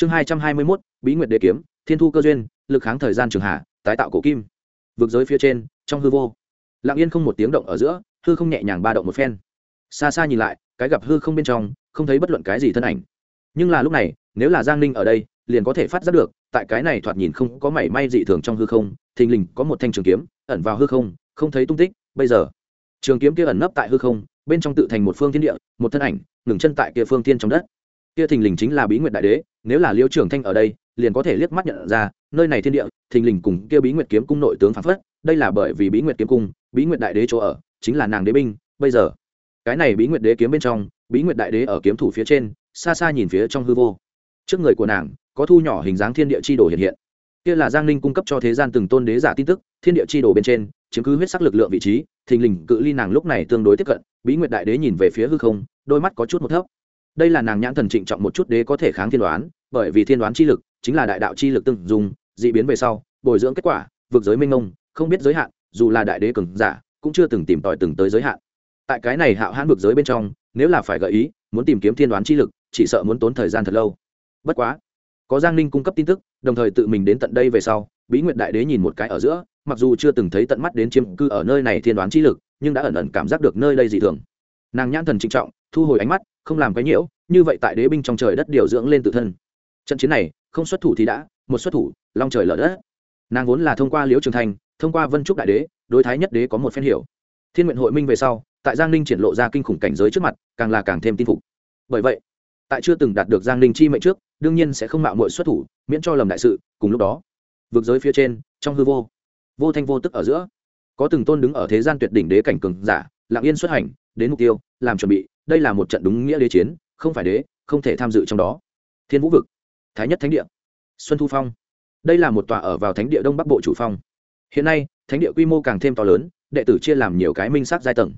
chương hai trăm hai mươi mốt, bí nguyệt đế kiếm, thiên thu cơ duyên, lực kháng thời gian trường hạ tái tạo cổ kim. Vực giới phía trên, trong hư vô. Lặng yên không một tiếng động ở giữa, hư không nhẹ nhàng ba động một phen. Xa xa nhìn lại, cái gặp hư không bên trong, không thấy bất luận cái gì thân ảnh. Nhưng là lúc này, nếu là giang ninh ở đây, liền có thể phát giác được, tại cái này thoạt nhìn không có mảy may dị thường trong hư không, thình lình có một thanh trường kiếm ẩn vào hư không không thấy tung tích, bây giờ, trường kiếm kia ẩn nấp tại hư không, bên trong tự thành một phương thiên địa, một thân ảnh, ngừng chân tại kia phương thiên trong đất kia thình lình chính là bí nguyệt đại đế, nếu là liêu trường thanh ở đây, liền có thể liếc mắt nhận ra, nơi này thiên địa, thình lình cùng kia bí nguyệt kiếm cung nội tướng phản phất, đây là bởi vì bí nguyệt kiếm cung, bí nguyệt đại đế chỗ ở, chính là nàng đế binh, bây giờ. Cái này bí nguyệt đế kiếm bên trong, bí nguyệt đại đế ở kiếm thủ phía trên, xa xa nhìn phía trong hư vô. Trước người của nàng, có thu nhỏ hình dáng thiên địa chi đồ hiện hiện. Kia là giang ninh cung cấp cho thế gian từng tôn đế giả tin tức, thiên địa chi đồ bên trên, chiếm cứ huyết sắc lực lượng vị trí, thình lình cự ly nàng lúc này tương đối tiếp cận, bí nguyệt đại đế nhìn về phía hư không, đôi mắt có chút một thấp đây là nàng nhãn thần trịnh trọng một chút đế có thể kháng thiên đoán, bởi vì thiên đoán chi lực chính là đại đạo chi lực từng dùng dị biến về sau, bồi dưỡng kết quả, vượt giới minh ông không biết giới hạn, dù là đại đế cường giả, cũng chưa từng tìm tòi từng tới giới hạn. Tại cái này hạo hãn vượt giới bên trong, nếu là phải gợi ý, muốn tìm kiếm thiên đoán chi lực, chỉ sợ muốn tốn thời gian thật lâu. Bất quá, có giang ninh cung cấp tin tức, đồng thời tự mình đến tận đây về sau, bí nguyệt đại đế nhìn một cái ở giữa, mặc dù chưa từng thấy tận mắt đến chiếm cư ở nơi này thiên đoán chi lực, nhưng đã ẩn ẩn cảm giác được nơi đây dị thường. Nàng nhãn thần trịnh trọng thu hồi ánh mắt, không làm cái nhiễu, như vậy tại đế binh trong trời đất điều dưỡng lên tự thân. Trận chiến này, không xuất thủ thì đã, một xuất thủ, long trời lở đất. Nàng vốn là thông qua liễu trường thành, thông qua vân trúc đại đế, đối thái nhất đế có một phen hiểu. Thiên nguyện hội minh về sau, tại giang ninh triển lộ ra kinh khủng cảnh giới trước mặt, càng là càng thêm tin phục. Bởi vậy, tại chưa từng đạt được giang ninh chi mệnh trước, đương nhiên sẽ không mạo muội xuất thủ, miễn cho lầm đại sự, cùng lúc đó, vực giới phía trên, trong hư vô vô thanh vô tức ở giữa, có từng tôn đứng ở thế gian tuyệt đỉnh đế cảnh cường giả, lặng yên xuất hành, đến mục tiêu, làm chuẩn bị đây là một trận đúng nghĩa đế chiến, không phải đế, không thể tham dự trong đó. Thiên vũ vực, thái nhất thánh địa, xuân thu phong. Đây là một tòa ở vào thánh địa đông bắc bộ chủ phong. Hiện nay, thánh địa quy mô càng thêm to lớn, đệ tử chia làm nhiều cái minh sắc giai tầng.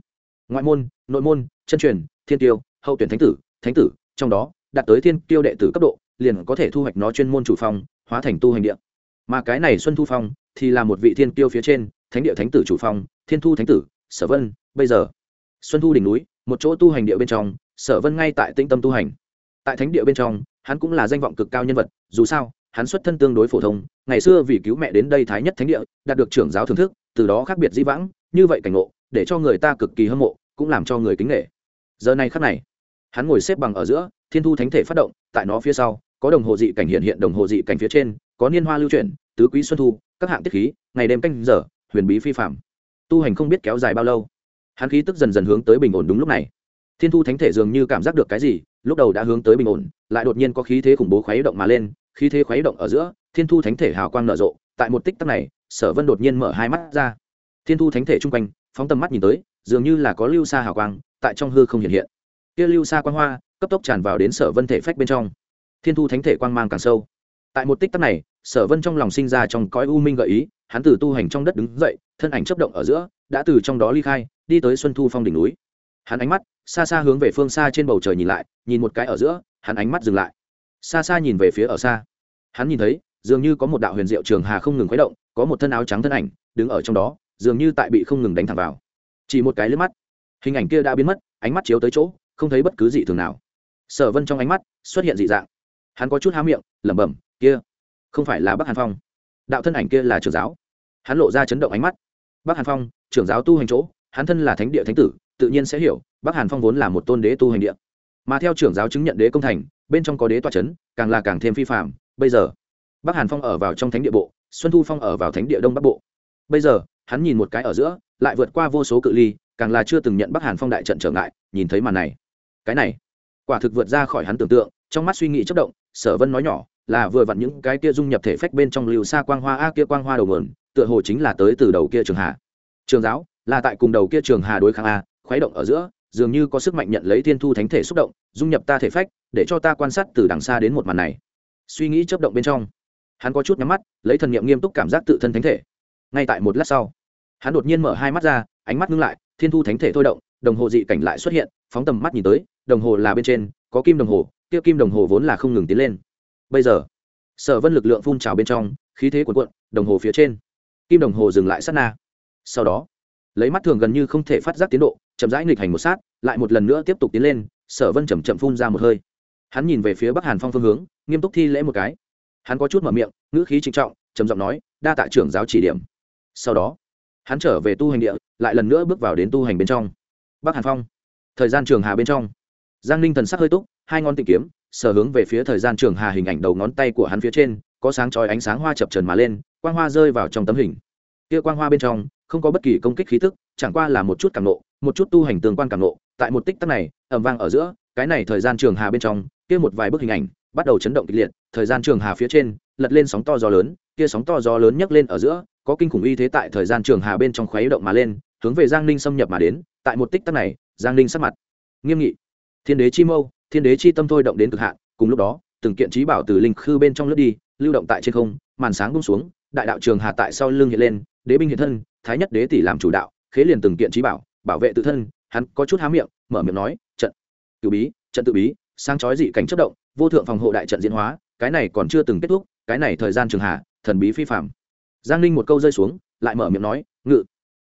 Ngoại môn, nội môn, chân truyền, thiên tiêu, hậu tuyển thánh tử thánh tử, trong đó, đạt tới thiên tiêu đệ tử cấp độ, liền có thể thu hoạch nó chuyên môn chủ phong, hóa thành tu hành địa. Mà cái này xuân thu phong thì là một vị thiên tiêu phía trên, thánh địa thánh tử chủ phong, thiên thu thánh tử, sở vân, bây giờ. Xuân thu đỉnh núi một chỗ tu hành địa bên trong, sở vân ngay tại tĩnh tâm tu hành. Tại thánh địa bên trong, hắn cũng là danh vọng cực cao nhân vật, dù sao, hắn xuất thân tương đối phổ thông, ngày xưa vì cứu mẹ đến đây thái nhất thánh địa, đạt được trưởng giáo thưởng thức, từ đó khác biệt dĩ vãng, như vậy cảnh ngộ, để cho người ta cực kỳ hâm mộ, cũng làm cho người kính nghệ giờ này khắc này, hắn ngồi xếp bằng ở giữa, thiên thu thánh thể phát động, tại nó phía sau, có đồng hồ dị cảnh hiện hiện đồng hồ dị cảnh phía trên, có niên hoa lưu chuyển, tứ quý xuân thu, các hạng tiết khí, ngày đêm canh giờ, huyền bí phi phạm tu hành không biết kéo dài bao lâu hắn khí tức dần dần hướng tới bình ổn đúng lúc này. Thiên thu thánh thể dường như cảm giác được cái gì, lúc đầu đã hướng tới bình ổn, lại đột nhiên có khí thế khủng bố khuấy động mà lên, khí thế khuấy động ở giữa, thiên thu thánh thể hào quang nở rộ, tại một tích tắc này, sở vân đột nhiên mở hai mắt ra. Thiên thu thánh thể chung quanh, phóng tầm mắt nhìn tới, dường như là có lưu xa hào quang, tại trong hư không hiện hiện. Kia lưu xa quang hoa, cấp tốc tràn vào đến sở vân thể phách bên trong. Thiên thu thánh thể quang mang càng sâu. Tại một tích tắc này, sở vân trong lòng sinh ra trong cõi u minh gợi ý, hắn từ tu hành trong đất đứng dậy, thân ảnh chấp động ở giữa, đã từ trong đó ly khai đi tới xuân thu phong đỉnh núi. Hắn ánh mắt xa xa hướng về phương xa trên bầu trời nhìn lại, nhìn một cái ở giữa, hắn ánh mắt dừng lại. Xa xa nhìn về phía ở xa. Hắn nhìn thấy, dường như có một đạo huyền diệu trường hà không ngừng khuấy động, có một thân áo trắng thân ảnh đứng ở trong đó, dường như tại bị không ngừng đánh thẳng vào. Chỉ một cái lướt mắt, hình ảnh kia đã biến mất, ánh mắt chiếu tới chỗ, không thấy bất cứ gì thường nào. Sở vân trong ánh mắt xuất hiện dị dạng. Hắn có chút há miệng, lẩm bẩm, kia, không phải là bắc hàn phong. Đạo thân ảnh kia là trưởng giáo. Hắn lộ ra chấn động ánh mắt. Bắc hàn phong, trưởng giáo tu hành chỗ hắn thân là thánh địa thánh tử tự nhiên sẽ hiểu bắc hàn phong vốn là một tôn đế tu hành địa. Mà theo trưởng giáo chứng nhận đế công thành bên trong có đế toa c h ấ n càng là càng thêm phi phạm bây giờ bắc hàn phong ở vào trong thánh địa bộ xuân thu phong ở vào thánh địa đông bắc bộ. Bây giờ hắn nhìn một cái ở giữa lại vượt qua vô số cự ly càng là chưa từng nhận bắc hàn phong đại trận trở ngại nhìn thấy màn này. Cái này quả thực vượt ra khỏi hắn tưởng tượng trong mắt suy nghĩ chất động sở vân nói nhỏ là vừa vặn những cái kia dung nhập thể phách bên trong liều xa quang hoa a kia quang hoa đầu nguồn tựa hồ chính là tới từ đầu kia trường hạ, trường giáo là tại cùng đầu kia trường hà đối kháng a, khuấy động ở giữa, dường như có sức mạnh nhận lấy thiên thu thánh thể xúc động, dung nhập ta thể phách, để cho ta quan sát từ đằng xa đến một màn này. Suy nghĩ chấp động bên trong, hắn có chút nhắm mắt, lấy thần nghiệm nghiêm túc cảm giác tự thân thánh thể. Ngay tại một lát sau, hắn đột nhiên mở hai mắt ra, ánh mắt ngưng lại, thiên thu thánh thể thôi động, đồng hồ dị cảnh lại xuất hiện, phóng tầm mắt nhìn tới, đồng hồ là bên trên, có kim đồng hồ tiêu kim đồng hồ vốn là không ngừng tiến lên. Bây giờ, sở vân lực lượng phun trào bên trong, khí thế cuộn cuộn, đồng hồ phía trên, kim đồng hồ dừng lại sát na. Sau đó lấy mắt thường gần như không thể phát giác tiến độ, chậm rãi nghịch hành một sát, lại một lần nữa tiếp tục tiến lên, sở vân chầm chậm phun ra một hơi. Hắn nhìn về phía bắc hàn phong phương hướng, nghiêm túc thi lễ một cái. Hắn có chút mở miệng, ngữ khí trịnh trọng, trầm giọng nói, đa tạ trưởng giáo chỉ điểm. Sau đó, hắn trở về tu hành địa, lại lần nữa bước vào đến tu hành bên trong. Bắc hàn phong, thời gian trường hà bên trong. Giang ninh thần sắc hơi túc, hai ngón tìm kiếm sở hướng về phía thời gian trường hà hình ảnh đầu ngón tay của hắn phía trên, có sáng chói ánh sáng hoa chập trần mà lên, quang hoa rơi vào trong tấm hình. Kia quang hoa bên trong không có bất kỳ công kích khí tức chẳng qua là một chút cảm nộ, một chút tu hành tương quan cảm nộ. Tại một tích tắc này ẩm vang ở giữa, cái này thời gian trường hà bên trong, kia một vài bức hình ảnh bắt đầu chấn động kịch liệt. Thời gian trường hà phía trên, lật lên sóng to gió lớn, kia sóng to gió lớn nhấc lên ở giữa, có kinh khủng uy thế tại thời gian trường hà bên trong khuấy động mà lên, hướng về giang ninh xâm nhập mà đến. Tại một tích tắc này, giang ninh sắc mặt nghiêm nghị. Thiên đế chi mâu, thiên đế chi tâm thôi động đến cực hạn. Cùng lúc đó, từng kiện trí bảo từ linh khư bên trong lướt đi, lưu động tại trên không, màn sáng bung xuống, đại đạo trường hà tại sau lưng hiện lên, đế binh hiện thân thái nhất đế tỷ làm chủ đạo khế liền từng kiện trí bảo bảo vệ tự thân hắn có chút há miệng mở miệng nói trận cử bí trận tự bí sang chói dị cảnh chất động vô thượng phòng hộ đại trận diễn hóa cái này còn chưa từng kết thúc cái này thời gian trường hạ, thần bí phi phạm giang ninh một câu rơi xuống lại mở miệng nói ngự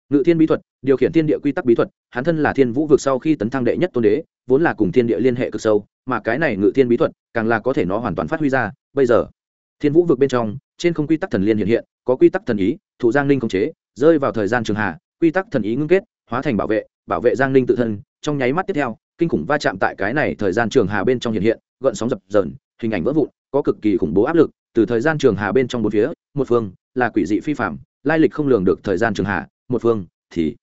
ngự thiên bí thuật điều khiển thiên địa quy tắc bí thuật hắn thân là thiên vũ vực sau khi tấn thăng đệ nhất tôn đế vốn là cùng thiên địa liên hệ cực sâu mà cái này ngự thiên bí thuật càng là có thể nó hoàn toàn phát huy ra bây giờ thiên vũ vực bên trong trên không quy tắc thần liên hiện hiện có quy tắc thần ý thụ giang ninh khống chế rơi vào thời gian trường hà, quy tắc thần ý ngưng kết, hóa thành bảo vệ bảo vệ giang ninh tự thân. Trong nháy mắt tiếp theo, kinh khủng va chạm tại cái này thời gian trường hà bên trong hiện hiện, gợn sóng dập dờn, hình ảnh vỡ vụn, có cực kỳ khủng bố áp lực. Từ thời gian trường hà bên trong một phía, một phương là quỷ dị phi phạm, lai lịch không lường được thời gian trường hà, một phương thì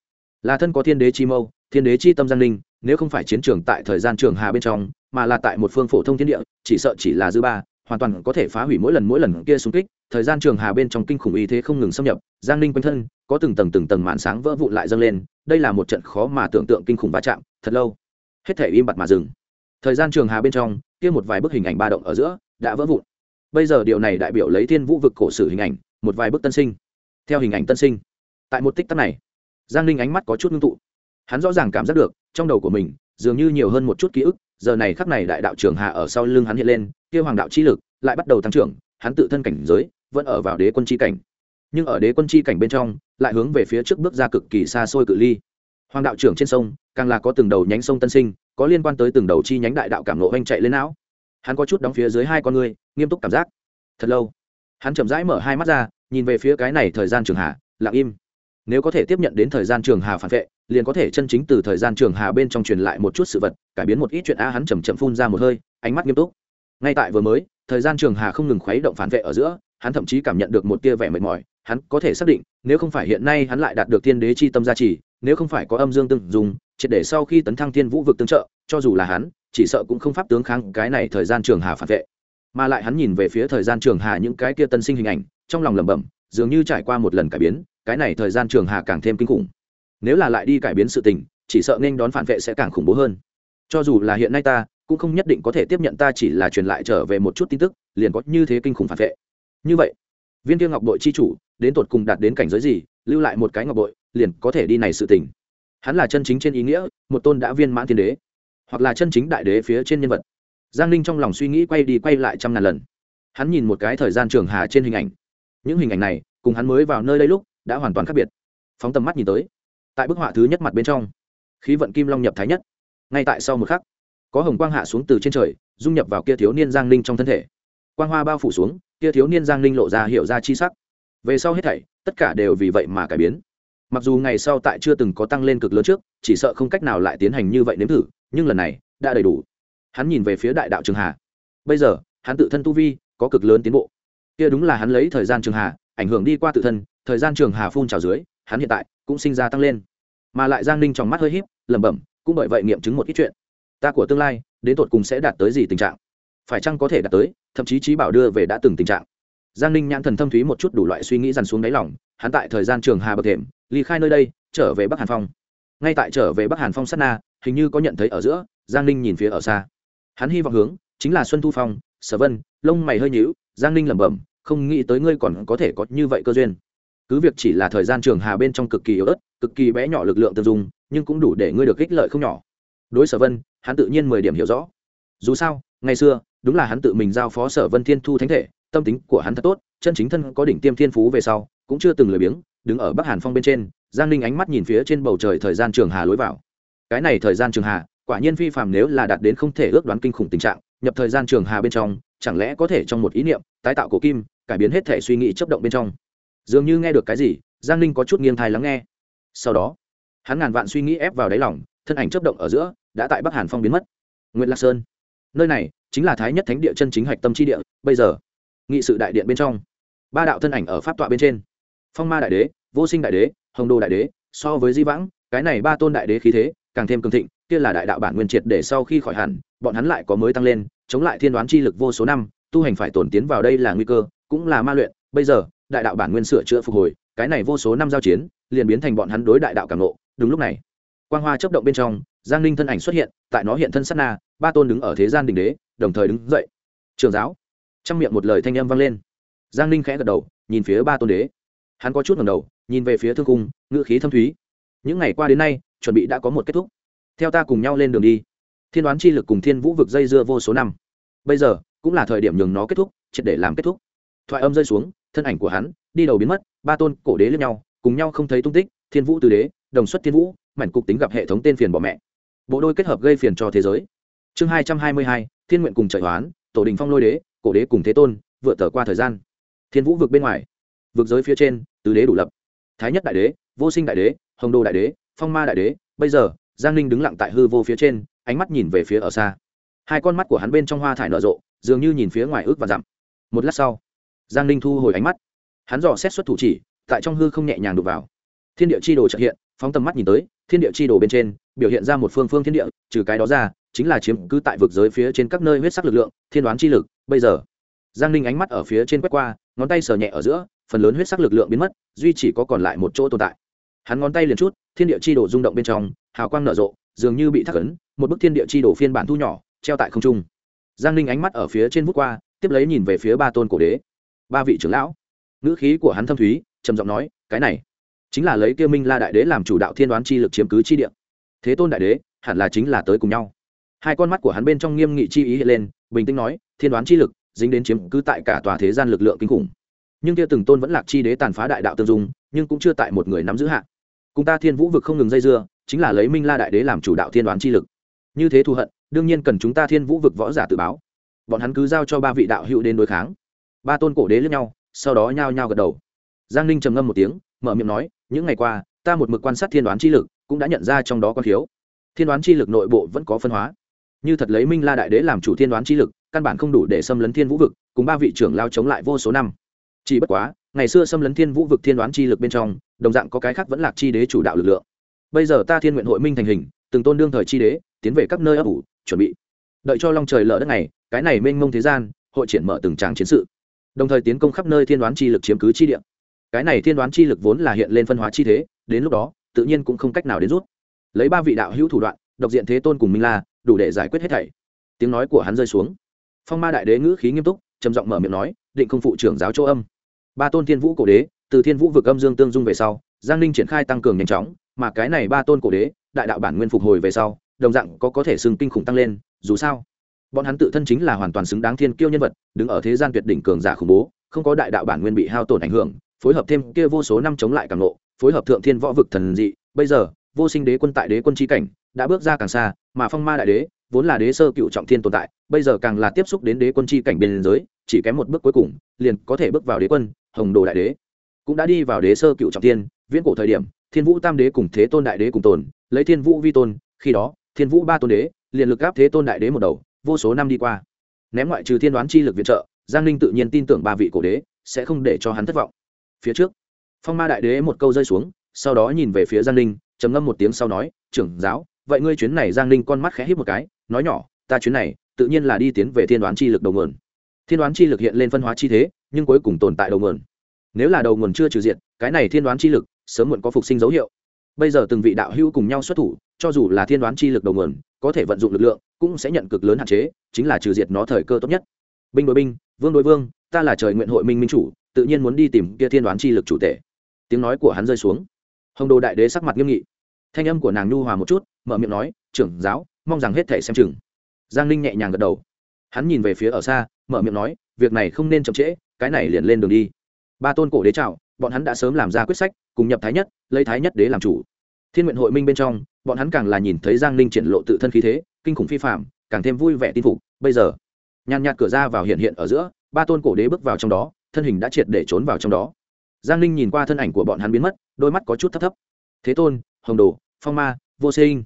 là thân có thiên đế chi mâu, thiên đế chi tâm giang ninh. Nếu không phải chiến trường tại thời gian trường hà bên trong, mà là tại một phương phổ thông thiên địa, chỉ sợ chỉ là dư ba, hoàn toàn có thể phá hủy mỗi lần mỗi lần kia xung kích thời gian trường hà bên trong kinh khủng y thế không ngừng xâm nhập, giang ninh quanh thân, có từng tầng từng tầng màn sáng vỡ vụn lại dâng lên, đây là một trận khó mà tưởng tượng kinh khủng va chạm, thật lâu. Hết thể im bặt mà dừng. Thời gian trường hà bên trong, kia một vài bức hình ảnh ba động ở giữa, đã vỡ vụn. Bây giờ điều này đại biểu lấy thiên vũ vực cổ sử hình ảnh, một vài bức tân sinh. Theo hình ảnh tân sinh, tại một tích tắc này, giang ninh ánh mắt có chút ngưng tụ. Hắn rõ ràng cảm giác được, trong đầu của mình, dường như nhiều hơn một chút ký ức, giờ này khắc này đại đạo trường hà ở sau lưng hắn hiện lên, kia hoàng đạo chi lực lại bắt đầu tăng trưởng, hắn tự thân cảnh giới vẫn ở vào đế quân chi cảnh. Nhưng ở đế quân chi cảnh bên trong, lại hướng về phía trước bước ra cực kỳ xa xôi cự ly. Hoàng đạo trưởng trên sông, càng là có từng đầu nhánh sông tân sinh, có liên quan tới từng đầu chi nhánh đại đạo cảm nộ anh chạy lên não. Hắn có chút đóng phía dưới hai con người, nghiêm túc cảm giác. Thật lâu, hắn chậm rãi mở hai mắt ra, nhìn về phía cái này thời gian trường hà lặng im. Nếu có thể tiếp nhận đến thời gian trường hà phản vệ, liền có thể chân chính từ thời gian trường hà bên trong truyền lại một chút sự vật, cải biến một ít chuyện a, hắn chầm chậm phun ra một hơi, ánh mắt nghiêm túc. Ngay tại vừa mới, thời gian trường hà không ngừng khuấy động phản vệ ở giữa hắn thậm chí cảm nhận được một tia vẻ mệt mỏi, hắn có thể xác định, nếu không phải hiện nay hắn lại đạt được thiên đế chi tâm gia trì, nếu không phải có âm dương tương dùng triệt để sau khi tấn thăng thiên vũ vực tương trợ, cho dù là hắn, chỉ sợ cũng không pháp tướng kháng cái này thời gian trường hà phản vệ. Mà lại hắn nhìn về phía thời gian trường hà những cái kia tân sinh hình ảnh, trong lòng lẩm bẩm, dường như trải qua một lần cải biến, cái này thời gian trường hà càng thêm kinh khủng. Nếu là lại đi cải biến sự tình, chỉ sợ nên đón phản vệ sẽ càng khủng bố hơn. Cho dù là hiện nay ta, cũng không nhất định có thể tiếp nhận ta chỉ là truyền lại trở về một chút tin tức, liền có như thế kinh khủng phản vệ như vậy, viên tiêu ngọc bội chi chủ, đến tột cùng đạt đến cảnh giới gì, lưu lại một cái ngọc bội, liền có thể đi này sự tình. Hắn là chân chính trên ý nghĩa, một tôn đã viên mãn thiên đế, hoặc là chân chính đại đế phía trên nhân vật. Giang ninh trong lòng suy nghĩ quay đi quay lại trăm ngàn lần. Hắn nhìn một cái thời gian trường hà trên hình ảnh. Những hình ảnh này, cùng hắn mới vào nơi đây lúc, đã hoàn toàn khác biệt. Phóng tầm mắt nhìn tới, tại bức họa thứ nhất mặt bên trong, khí vận kim long nhập thái nhất. Ngay tại sau một khắc, có hồng quang hạ xuống từ trên trời, dung nhập vào kia thiếu niên giang ninh trong thân thể. Quang hoa bao phủ xuống kia thiếu niên giang ninh lộ ra hiệu ra chi sắc. Về sau hết thảy, tất cả đều vì vậy mà cải biến. Mặc dù ngày sau tại chưa từng có tăng lên cực lớn trước, chỉ sợ không cách nào lại tiến hành như vậy nếm thử, nhưng lần này, đã đầy đủ. Hắn nhìn về phía đại đạo trường hà. Bây giờ, hắn tự thân tu vi, có cực lớn tiến bộ. Kia đúng là hắn lấy thời gian trường hà, ảnh hưởng đi qua tự thân, thời gian trường hà phun trào dưới, hắn hiện tại cũng sinh ra tăng lên. Mà lại giang ninh trong mắt hơi h í p lẩm bẩm, cũng bởi vậy nghiệm chứng một ít chuyện. Ta của tương lai, đến tột cùng sẽ đạt tới gì tình trạng? Phải chăng có thể đạt tới thậm chí trí bảo đưa về đã từng tình trạng. Giang ninh nhãn thần thâm thúy một chút đủ loại suy nghĩ dằn xuống đáy lỏng hắn tại thời gian trường hà bậc thềm ly khai nơi đây trở về bắc hàn phong. Ngay tại trở về bắc hàn phong sát na hình như có nhận thấy ở giữa giang ninh nhìn phía ở xa. Hắn hy vọng hướng chính là xuân thu phong sở vân lông mày hơi nhíu giang ninh lẩm bẩm không nghĩ tới ngươi còn có thể có như vậy cơ duyên. Cứ việc chỉ là thời gian trường hà bên trong cực kỳ yếu ớt cực kỳ bé nhỏ lực lượng tiêu dùng, nhưng cũng đủ để ngươi được ích lợi không nhỏ. Đối sở vân hắn tự nhiên mười điểm hiểu rõ. Dù sao ngày xưa đúng là hắn tự mình giao phó sở vân thiên thu thánh thể, tâm tính của hắn thật tốt, chân chính thân có đỉnh tiêm thiên phú về sau, cũng chưa từng lười biếng, đứng ở bắc hàn phong bên trên, giang ninh ánh mắt nhìn phía trên bầu trời thời gian trường hà lối vào. Cái này thời gian trường hà, quả nhiên phi phàm nếu là đạt đến không thể ước đoán kinh khủng tình trạng, nhập thời gian trường hà bên trong, chẳng lẽ có thể trong một ý niệm, tái tạo cổ kim, cải biến hết thể suy nghĩ chấp động bên trong. Dường như nghe được cái gì, giang ninh có chút nghiêng thai lắng nghe. Sau đó, hắn ngàn vạn suy nghĩ ép vào đáy lòng, thân ảnh chấp động ở giữa, đã tại bắc hàn phong biến mất. Nguyễn lạc sơn. Nơi này chính là thái nhất thánh địa chân chính hạch tâm tri địa, bây giờ, nghị sự đại điện bên trong. Ba đạo thân ảnh ở pháp tọa bên trên. Phong ma đại đế, vô sinh đại đế, hồng đô đại đế, so với di vãng, cái này ba tôn đại đế khí thế, càng thêm cường thịnh, kia là đại đạo bản nguyên triệt để sau khi khỏi hẳn, bọn hắn lại có mới tăng lên, chống lại thiên đoán chi lực vô số năm, tu hành phải tổn tiến vào đây là nguy cơ, cũng là ma luyện. Bây giờ, đại đạo bản nguyên sửa chữa phục hồi, cái này vô số năm giao chiến, liền biến thành bọn hắn đối đại đạo càng nộ đúng lúc này, quang hoa chấp động bên trong, giang ninh thân ảnh xuất hiện, tại nó hiện thân sát na, ba tôn đứng ở thế gian đình đế đồng thời đứng dậy. Trường giáo. Trong miệng một lời thanh âm vang lên. Giang ninh khẽ gật đầu, nhìn phía ba tôn đế. Hắn có chút ngầm đầu, nhìn về phía thương cung, ngữ khí thâm thúy. Những ngày qua đến nay, chuẩn bị đã có một kết thúc. Theo ta cùng nhau lên đường đi. Thiên đoán chi lực cùng thiên vũ vực dây dưa vô số năm. Bây giờ, cũng là thời điểm nhường nó kết thúc, triệt để làm kết thúc. Thoại âm rơi xuống, thân ảnh của hắn, đi đầu biến mất, ba tôn cổ đế lẫn nhau, cùng nhau không thấy tung tích, thiên vũ từ đế, đồng xuất thiên vũ, mảnh cục tính gặp hệ thống tên phiền bỏ mẹ. Bộ đôi kết hợp gây phiền cho thế giới. Chương hai trăm hai mươi hai thiên nguyện cùng trời hoán, tổ đình phong lôi đế, cổ đế cùng thế tôn, vượt tờ qua thời gian. Thiên vũ vực bên ngoài, vực giới phía trên, tứ đế đủ lập. Thái nhất đại đế, vô sinh đại đế, hồng đô đại đế, phong ma đại đế, bây giờ, giang ninh đứng lặng tại hư vô phía trên, ánh mắt nhìn về phía ở xa. Hai con mắt của hắn bên trong hoa thải nở rộ, dường như nhìn phía ngoài ước và dặm. Một lát sau, giang ninh thu hồi ánh mắt. Hắn dò xét xuất thủ chỉ, tại trong hư không nhẹ nhàng đục vào. Thiên địa chi đồ trợ hiện, phóng tầm mắt nhìn tới, thiên địa chi đồ bên trên, biểu hiện ra một phương phương thiên địa, trừ cái đó ra chính là chiếm cứ tại vực giới phía trên các nơi huyết sắc lực lượng, thiên đoán chi lực. Bây giờ, giang ninh ánh mắt ở phía trên quét qua, ngón tay sờ nhẹ ở giữa, phần lớn huyết sắc lực lượng biến mất, duy chỉ có còn lại một chỗ tồn tại. Hắn ngón tay liền chút, thiên địa chi đồ rung động bên trong, hào quang nở rộ, dường như bị thắc ấn, một bức thiên địa chi đồ phiên bản thu nhỏ, treo tại không trung. Giang ninh ánh mắt ở phía trên vút qua, tiếp lấy nhìn về phía ba tôn cổ đế. Ba vị trưởng lão. Ngữ khí của hắn thâm thúy, trầm giọng nói, cái này chính là lấy kia minh la đại đế làm chủ đạo thiên đoán chi lực chiếm cứ chi địa. Thế tôn đại đế, hẳn là chính là tới cùng nhau hai con mắt của hắn bên trong nghiêm nghị chi ý hiện lên, bình tĩnh nói, thiên đoán chi lực, dính đến chiếm cứ tại cả tòa thế gian lực lượng kinh khủng. Nhưng kia từng tôn vẫn lạc chi đế tàn phá đại đạo tương dung, nhưng cũng chưa tại một người nắm giữ hạ. Cùng ta thiên vũ vực không ngừng dây dưa, chính là lấy minh la đại đế làm chủ đạo thiên đoán chi lực. Như thế thù hận, đương nhiên cần chúng ta thiên vũ vực võ giả tự báo. Bọn hắn cứ giao cho ba vị đạo hữu đến đối kháng. Ba tôn cổ đế lẫn nhau, sau đó nhao nhao gật đầu. Giang ninh trầm ngâm một tiếng, mở miệng nói, những ngày qua, ta một mực quan sát thiên đoán chi lực, cũng đã nhận ra trong đó con thiếu. Thiên đoán chi lực nội bộ vẫn có phân hóa như thật lấy minh la đại đế làm chủ thiên đoán chi lực, căn bản không đủ để xâm lấn thiên vũ vực, cùng ba vị trưởng lao chống lại vô số năm. Chỉ bất quá, ngày xưa xâm lấn thiên vũ vực thiên đoán chi lực bên trong, đồng dạng có cái khác vẫn lạc chi đế chủ đạo lực lượng. Bây giờ ta thiên nguyện hội minh thành hình, từng tôn đương thời chi đế, tiến về các nơi ấp ủ, chuẩn bị. Đợi cho long trời lỡ đất này cái này mênh mông thế gian, hội triển mở từng tràng chiến sự. Đồng thời tiến công khắp nơi thiên đoán chi lực chiếm cứ chi địa. Cái này thiên đoán chi lực vốn là hiện lên phân hóa chi thế, đến lúc đó, tự nhiên cũng không cách nào đến rút. Lấy ba vị đạo hữu thủ đoạn độc diện thế tôn cùng minh la đủ để giải quyết hết thảy. Tiếng nói của hắn rơi xuống. Phong ma đại đế ngữ khí nghiêm túc trầm giọng mở miệng nói định không phụ trưởng giáo châu âm. Ba tôn thiên vũ cổ đế từ thiên vũ vực âm dương tương dung về sau giang ninh triển khai tăng cường nhanh chóng mà cái này ba tôn cổ đế đại đạo bản nguyên phục hồi về sau đồng dạng có có thể xưng kinh khủng tăng lên dù sao bọn hắn tự thân chính là hoàn toàn xứng đáng thiên kiêu nhân vật đứng ở thế gian tuyệt đỉnh cường giả khủng bố không có đại đạo bản nguyên bị hao tổn ảnh hưởng phối hợp thêm kia vô số năm chống lại càng lộ, phối hợp thượng thiên võ vực thần dị bây giờ vô sinh đế quân tại đế quân chi cảnh đã bước ra càng xa, mà phong ma đại đế, vốn là đế sơ cựu trọng thiên tồn tại, bây giờ càng là tiếp xúc đến đế quân chi cảnh biên giới, chỉ kém một bước cuối cùng, liền có thể bước vào đế quân, hồng đồ đại đế. Cũng đã đi vào đế sơ cựu trọng thiên, viễn cổ thời điểm, thiên vũ tam đế cùng thế tôn đại đế cùng tồn, lấy thiên vũ vi tôn, khi đó, thiên vũ ba tôn đế, liền lực gáp thế tôn đại đế một đầu, vô số năm đi qua. Ném ngoại trừ thiên đoán chi lực viện trợ, giang ninh tự nhiên tin tưởng ba vị cổ đế sẽ không để cho hắn thất vọng. Phía trước, phong ma đại đế một câu rơi xuống, sau đó nhìn về phía giang ninh, trầm ngâm một tiếng sau nói, trưởng giáo vậy ngươi chuyến này giang ninh con mắt khẽ hít một cái, nói nhỏ, ta chuyến này, tự nhiên là đi tiến về thiên đoán chi lực đầu nguồn. Thiên đoán chi lực hiện lên phân hóa chi thế, nhưng cuối cùng tồn tại đầu nguồn. Nếu là đầu nguồn chưa trừ diện cái này thiên đoán chi lực sớm muộn có phục sinh dấu hiệu. Bây giờ từng vị đạo hữu cùng nhau xuất thủ, cho dù là thiên đoán chi lực đầu nguồn, có thể vận dụng lực lượng, cũng sẽ nhận cực lớn hạn chế, chính là trừ diệt nó thời cơ tốt nhất. Binh đối binh, vương đối vương, ta là trời nguyện hội minh minh chủ, tự nhiên muốn đi tìm kia thiên đoán chi lực chủ tể. Tiếng nói của hắn rơi xuống. Hồng đồ đại đế sắc mặt nghiêm nghị thanh âm của nàng nhu hòa một chút, mở miệng nói, trưởng giáo, mong rằng hết thể xem chừng. Giang ninh nhẹ nhàng gật đầu. Hắn nhìn về phía ở xa, mở miệng nói, việc này không nên chậm trễ, cái này liền lên đường đi. Ba tôn cổ đế chào, bọn hắn đã sớm làm ra quyết sách, cùng nhập thái nhất, lấy thái nhất đế làm chủ. Thiên nguyện hội minh bên trong, bọn hắn càng là nhìn thấy giang ninh triển lộ tự thân khí thế, kinh khủng phi phạm càng thêm vui vẻ tin phục. Bây giờ, nhàn nhạt cửa ra vào hiện hiện ở giữa, ba tôn cổ đế bước vào trong đó, thân hình đã triệt để trốn vào trong đó. Giang ninh nhìn qua thân ảnh của bọn hắn biến mất, đôi mắt có chút thấp thấp. Thế tôn hồng đồ, phong ma, vô sinh.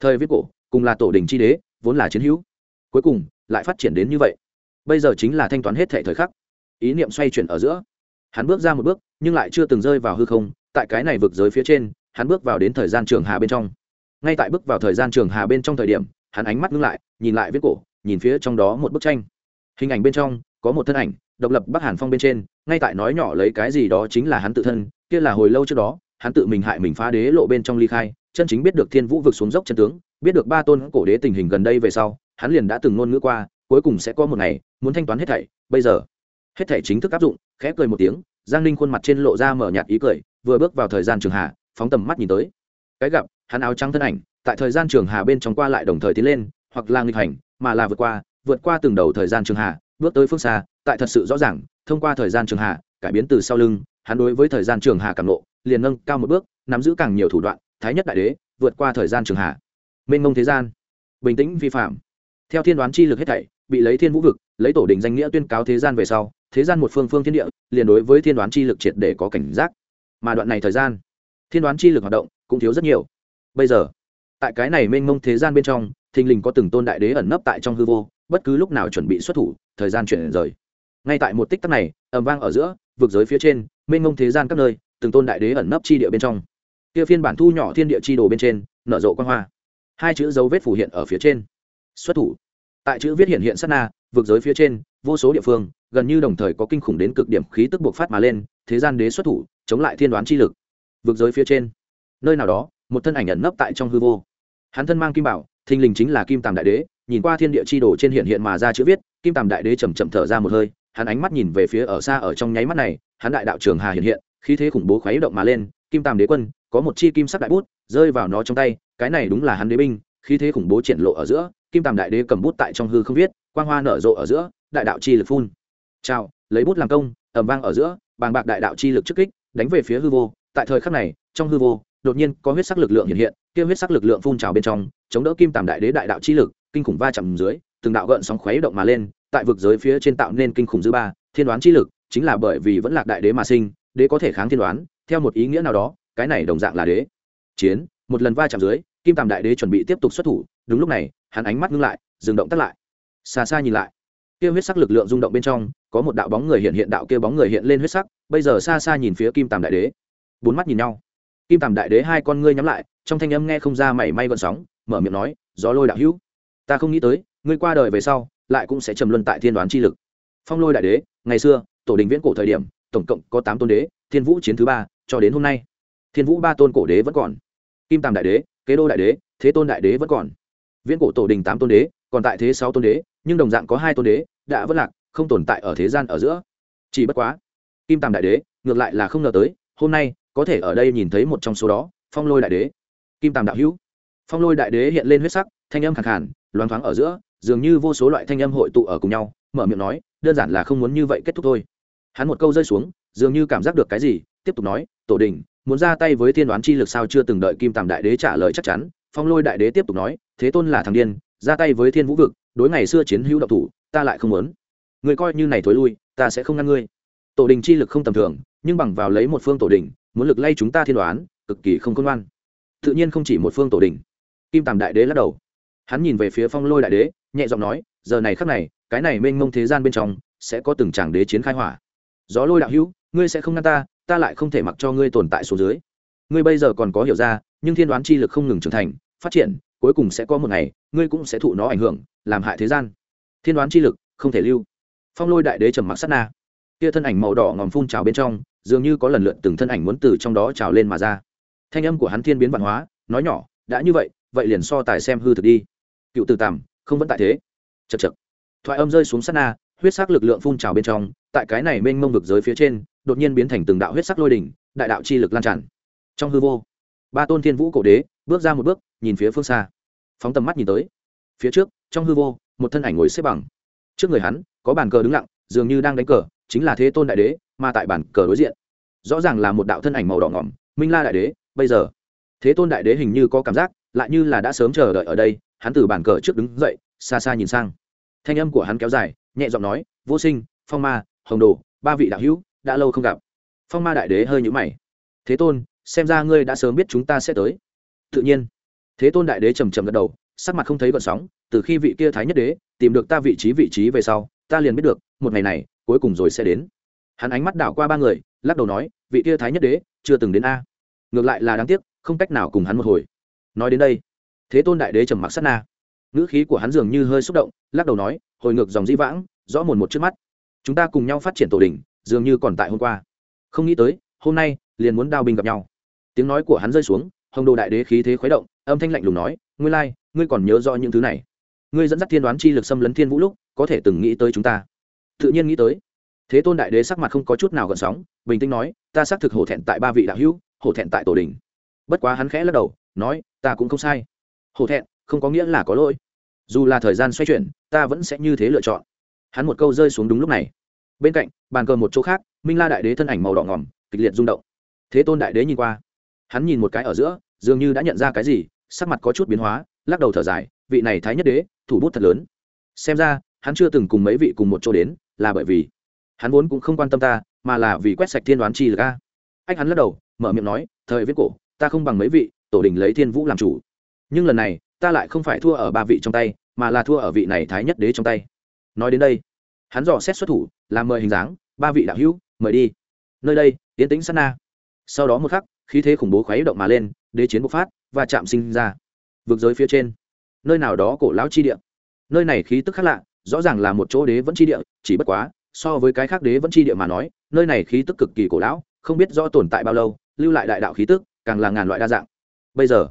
Thời viết cổ, cùng là tổ đình chi đế, vốn là chiến hữu. Cuối cùng, lại phát triển đến như vậy. Bây giờ chính là thanh toán hết thể thời khắc. Ý niệm xoay chuyển ở giữa. Hắn bước ra một bước, nhưng lại chưa từng rơi vào hư không, tại cái này vực giới phía trên, hắn bước vào đến thời gian trường hà bên trong. Ngay tại bước vào thời gian trường hà bên trong thời điểm, hắn ánh mắt ngưng lại, nhìn lại viết cổ, nhìn phía trong đó một bức tranh. Hình ảnh bên trong, có một thân ảnh, độc lập bắc hàn phong bên trên, ngay tại nói nhỏ lấy cái gì đó chính là hắn tự thân, kia là hồi lâu trước đó hắn tự mình hại mình phá đế lộ bên trong ly khai, chân chính biết được thiên vũ vực xuống dốc chân tướng, biết được ba tôn cổ đế tình hình gần đây về sau, hắn liền đã từng ngôn ngữ qua, cuối cùng sẽ có một ngày, muốn thanh toán hết thảy. Bây giờ, hết thảy chính thức áp dụng, khẽ cười một tiếng, giang ninh khuôn mặt trên lộ ra mở nhạt ý cười, vừa bước vào thời gian trường hà phóng tầm mắt nhìn tới. Cái gặp, hắn áo trắng thân ảnh, tại thời gian trường hà bên trong qua lại đồng thời tiến lên, hoặc là nghịch hành, mà là vượt qua vượt qua từng đầu thời gian trường hà bước tới phương xa, tại thật sự rõ ràng, thông qua thời gian trường hà cải biến từ sau lưng hắn đối với thời gian trường hà càng lộ liền nâng cao một bước, nắm giữ càng nhiều thủ đoạn, thái nhất đại đế, vượt qua thời gian trường hà. Mênh mông thế gian, bình tĩnh vi phạm. Theo thiên đoán chi lực hết thảy, bị lấy thiên vũ vực, lấy tổ đình danh nghĩa tuyên cáo thế gian về sau, thế gian một phương phương thiên địa, liền đối với thiên đoán chi lực triệt để có cảnh giác. Mà đoạn này thời gian, thiên đoán chi lực hoạt động cũng thiếu rất nhiều. Bây giờ, tại cái này mênh mông thế gian bên trong, thình lình có từng tôn đại đế ẩn nấp tại trong hư vô, bất cứ lúc nào chuẩn bị xuất thủ, thời gian chuyển rời. Ngay tại một tích tắc này ẩm vang ở giữa, vực giới phía trên mênh mông thế gian các nơi, từng tôn đại đế ẩn nấp chi địa bên trong. Kia phiên bản thu nhỏ thiên địa chi đồ bên trên, nở rộ quan hoa. Hai chữ dấu vết phủ hiện ở phía trên. Xuất thủ. Tại chữ viết hiện hiện sát na, vực giới phía trên, vô số địa phương, gần như đồng thời có kinh khủng đến cực điểm khí tức buộc phát mà lên, thế gian đế xuất thủ, chống lại thiên đoán chi lực. Vực giới phía trên. Nơi nào đó, một thân ảnh ẩn nấp tại trong hư vô. Hắn thân mang kim bảo, thình lình chính là kim tàm đại đế, nhìn qua thiên địa chi đồ trên hiện hiện mà ra chữ viết, kim tàm đại đế chầm chậm thở ra một hơi hắn ánh mắt nhìn về phía ở xa ở trong nháy mắt này, hắn đại đạo trường hà hiện hiện, khí thế khủng bố khuấy động mà lên, kim tam đế quân, có một chi kim sắc đại bút, rơi vào nó trong tay, cái này đúng là hắn đế binh, khí thế khủng bố triển lộ ở giữa, kim tam đại đế cầm bút tại trong hư không viết, quang hoa nở rộ ở giữa, đại đạo chi lực phun. Chào, lấy bút làm công ẩm vang ở giữa, bàng bạc đại đạo chi lực trước kích, đánh về phía hư vô. Tại thời khắc này, trong hư vô, đột nhiên có huyết sắc lực lượng hiện hiện, kia huyết sắc lực lượng phun trào bên trong, chống đỡ kim tam đại đế đại đạo chi lực, kinh khủng va chạm dưới từng đạo gợn sóng khuấy động mà lên, tại vực giới phía trên tạo nên kinh khủng dư ba, thiên đoán chi lực, chính là bởi vì vẫn lạc đại đế mà sinh, đế có thể kháng thiên đoán, theo một ý nghĩa nào đó, cái này đồng dạng là đế. Chiến, một lần va chạm dưới, kim tàm đại đế chuẩn bị tiếp tục xuất thủ, đúng lúc này, hắn ánh mắt ngưng lại, dừng động tắt lại. Xa xa nhìn lại, kia huyết sắc lực lượng rung động bên trong, có một đạo bóng người hiện hiện, đạo kia bóng người hiện lên huyết sắc, bây giờ xa xa nhìn phía kim tàm đại đế. Bốn mắt nhìn nhau. Kim tàm đại đế hai con ngươi nhắm lại, trong thanh âm nghe không ra mảy may gọn sóng, mở miệng nói, gió lôi đạo hữu, ta không nghĩ tới ngươi qua đời về sau, lại cũng sẽ trầm luân tại thiên đoán chi lực. Phong lôi đại đế, ngày xưa, tổ đình viễn cổ thời điểm, tổng cộng có tám tôn đế, thiên vũ chiến thứ ba, cho đến hôm nay. Thiên vũ ba tôn cổ đế vẫn còn. Kim tàm đại đế, kế đô đại đế, thế tôn đại đế vẫn còn. Viễn cổ tổ đình tám tôn đế, còn tại thế sáu tôn đế, nhưng đồng dạng có hai tôn đế, đã vất lạc, không tồn tại ở thế gian ở giữa. Chỉ bất quá, kim tàm đại đế, ngược lại là không ngờ tới, hôm nay, có thể ở đây nhìn thấy một trong số đó, phong lôi đại đế. Kim tàm đạo hữu. Phong lôi đại đế hiện lên huyết sắc, thanh âm khẳng khản loáng thoáng ở giữa dường như vô số loại thanh âm hội tụ ở cùng nhau, mở miệng nói, đơn giản là không muốn như vậy kết thúc thôi. Hắn một câu rơi xuống, dường như cảm giác được cái gì, tiếp tục nói, tổ đình, muốn ra tay với thiên đoán chi lực sao chưa từng đợi kim tàm đại đế trả lời chắc chắn. Phong lôi đại đế tiếp tục nói, thế tôn là thằng điên, ra tay với thiên vũ vực, đối ngày xưa chiến hữu độc thủ, ta lại không muốn. Người coi như này thối lui, ta sẽ không ngăn ngươi. Tổ đình chi lực không tầm thường, nhưng bằng vào lấy một phương tổ đình, muốn lực lay chúng ta thiên đoán, cực kỳ không công ngoan. Tự nhiên không chỉ một phương tổ đình. Kim tàm đại đế lắc đầu. Hắn nhìn về phía phong lôi đại đế nhẹ giọng nói, giờ này khắc này, cái này mênh mông thế gian bên trong, sẽ có từng tràng đế chiến khai hỏa. Gió lôi đạo hữu, ngươi sẽ không ngăn ta ta lại không thể mặc cho ngươi tồn tại số dưới. Ngươi bây giờ còn có hiểu ra, nhưng thiên đoán chi lực không ngừng trưởng thành, phát triển, cuối cùng sẽ có một ngày, ngươi cũng sẽ thụ nó ảnh hưởng, làm hại thế gian. Thiên đoán chi lực, không thể lưu. Phong lôi đại đế trầm mặc sát na. Kia thân ảnh màu đỏ ngòm phun trào bên trong, dường như có lần lượt từng thân ảnh muốn từ trong đó trào lên mà ra. Thanh âm của hắn thiên biến văn hóa, nói nhỏ, đã như vậy vậy liền so tài xem hư thực đi. Cựu từ tằm không vẫn tại thế. Chật chật thoại âm rơi xuống sát na, huyết sắc lực lượng phun trào bên trong, tại cái này mênh mông vực giới phía trên, đột nhiên biến thành từng đạo huyết sắc lôi đỉnh, đại đạo chi lực lan tràn. Trong hư vô, ba tôn thiên vũ cổ đế bước ra một bước, nhìn phía phương xa. Phóng tầm mắt nhìn tới. Phía trước, trong hư vô, một thân ảnh ngồi xếp bằng. Trước người hắn, có bàn cờ đứng lặng, dường như đang đánh cờ, chính là thế tôn đại đế, mà tại bàn cờ đối diện. Rõ ràng là một đạo thân ảnh màu đỏ ngỏm, minh la đại đế, bây giờ. Thế tôn đại đế hình như có cảm giác, lại như là đã sớm chờ đợi ở đây hắn từ bàn cờ trước đứng dậy, xa xa nhìn sang. Thanh âm của hắn kéo dài, nhẹ giọng nói, vô sinh, phong ma, hồng đồ, ba vị đạo hữu, đã lâu không gặp. Phong ma đại đế hơi nhũ mày. Thế tôn, xem ra ngươi đã sớm biết chúng ta sẽ tới. Tự nhiên. Thế tôn đại đế trầm trầm gật đầu, sắc mặt không thấy gợn sóng, từ khi vị kia thái nhất đế tìm được ta vị trí vị trí về sau, ta liền biết được, một ngày này, cuối cùng rồi sẽ đến. Hắn ánh mắt đảo qua ba người, lắc đầu nói, vị kia thái nhất đế chưa từng đến a. Ngược lại là đáng tiếc, không cách nào cùng hắn một hồi. Nói đến đây thế tôn đại đế trầm mặc sát na. Ngữ khí của hắn dường như hơi xúc động lắc đầu nói hồi ngược dòng di vãng rõ mồn một trước mắt. Chúng ta cùng nhau phát triển tổ đình dường như còn tại hôm qua. Không nghĩ tới hôm nay liền muốn đao binh gặp nhau. Tiếng nói của hắn rơi xuống hồng đồ đại đế khí thế khuấy động âm thanh lạnh lùng nói ngươi lai、like, ngươi còn nhớ rõ những thứ này. Ngươi dẫn dắt thiên đoán chi lực xâm lấn thiên vũ lúc có thể từng nghĩ tới chúng ta. Tự nhiên nghĩ tới. Thế tôn đại đế sắc mặt không có chút nào gợn sóng bình tĩnh nói ta xác thực hổ thẹn tại ba vị đạo hữu hổ thẹn tại tổ đình bất quá hắn khẽ lắc đầu nói ta cũng không sai hổ thẹn, không có nghĩa là có lỗi. Dù là thời gian xoay chuyển, ta vẫn sẽ như thế lựa chọn. Hắn một câu rơi xuống đúng lúc này. Bên cạnh, bàn cờ một chỗ khác, minh la đại đế thân ảnh màu đỏ ngỏm kịch liệt rung động. Thế tôn đại đế nhìn qua. Hắn nhìn một cái ở giữa, dường như đã nhận ra cái gì, sắc mặt có chút biến hóa, lắc đầu thở dài, vị này thái nhất đế, thủ bút thật lớn. Xem ra, hắn chưa từng cùng mấy vị cùng một chỗ đến, là bởi vì hắn vốn cũng không quan tâm ta, mà là vì quét sạch thiên đoán chi là ca anh hắn lắc đầu, mở miệng nói, thời viết cổ, ta không bằng mấy vị, tổ đình lấy thiên vũ làm chủ nhưng lần này, ta lại không phải thua ở ba vị trong tay, mà là thua ở vị này thái nhất đế trong tay. Nói đến đây, hắn dò xét xuất thủ, làm mời hình dáng, ba vị đạo hữu, mời đi. Nơi đây tiến tĩnh sát na. Sau đó một khắc, khí thế khủng bố khuấy động mà lên, đế chiến bộc phát, và chạm sinh ra. Vực giới phía trên, nơi nào đó cổ lão chi địa. Nơi này khí tức khác lạ, rõ ràng là một chỗ đế vẫn chi địa, chỉ bất quá, so với cái khác đế vẫn chi địa mà nói, nơi này khí tức cực kỳ cổ lão, không biết rõ tồn tại bao lâu, lưu lại đại đạo khí tức, càng là ngàn loại đa dạng. Bây giờ,